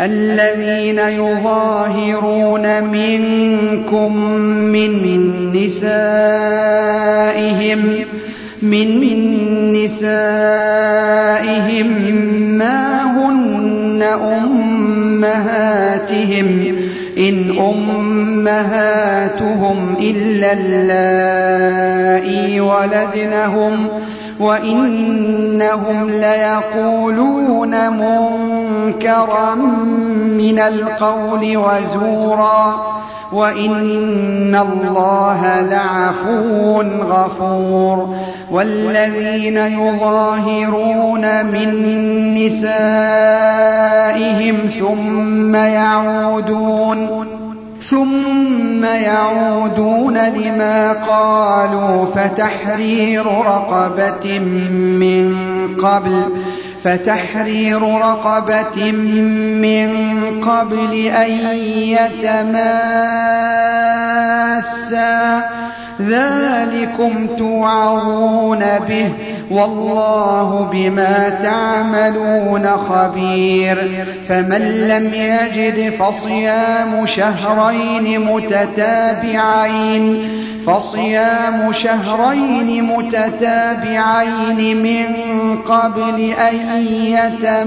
الذين يظاهرون منكم من نسائهم من نسائهم ما هن أمهاتهم إن أمهاتهم إلا اللائي ولدنهم وإنهم ليقولون منكرا من القول وزورا وإن الله لعفو غفور والذين يظاهرون من نسائهم ثم يعودون ثم يعودون لما قالوا فتحرير رقبة من قبل فتحرير رقبة من قبل أن يتماسا. ذلكم توعظون به. والله بما تعملون خبير. فمن لم يجد فصيام شهرين متتابعين فصيام شهرين متتابعين من قبل أن يتماسا.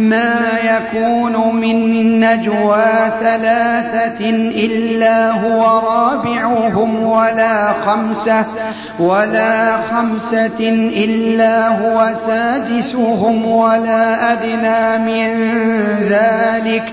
ما يكون من نجوى ثلاثة إلا هو رابعهم ولا خمسة إلا هو سادسهم ولا أدنى من ذلك.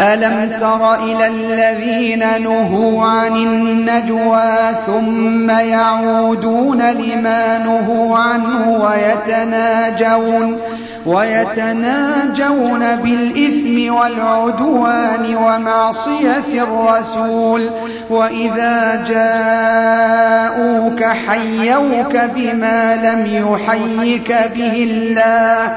ألم تر إلى الذين نهوا عن النجوى ثم يعودون لما نهوا عنه ويتناجون ويتناجون بالإثم والعدوان ومعصية الرسول وإذا جاءوك حيوك بما لم يحيك به الله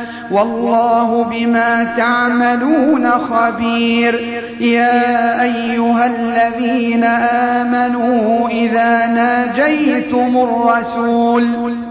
والله بما تعملون خبير. يا أيها الذين آمنوا إذا ناجيتم الرسول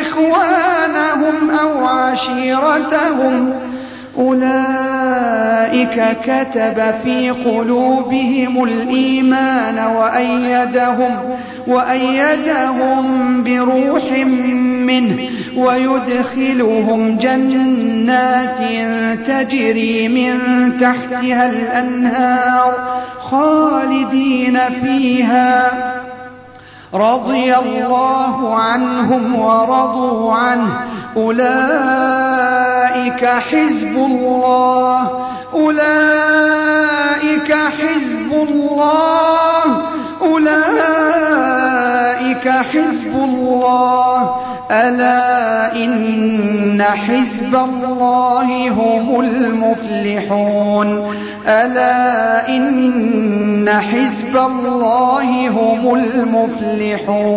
إخوانهم أو عشيرتهم أولئك كتب في قلوبهم الإيمان وأيدهم وأيدهم بروح منه ويدخلهم جنات تجري من تحتها الأنهار خالدين فيها رضي الله عنهم ورضوا عنه. أولئك حزب الله. أولئك حزب الله. أولئك حزب الله. ألا إن حزب الله هم المفلحون. ألا إن حزب الله هم المفلحون.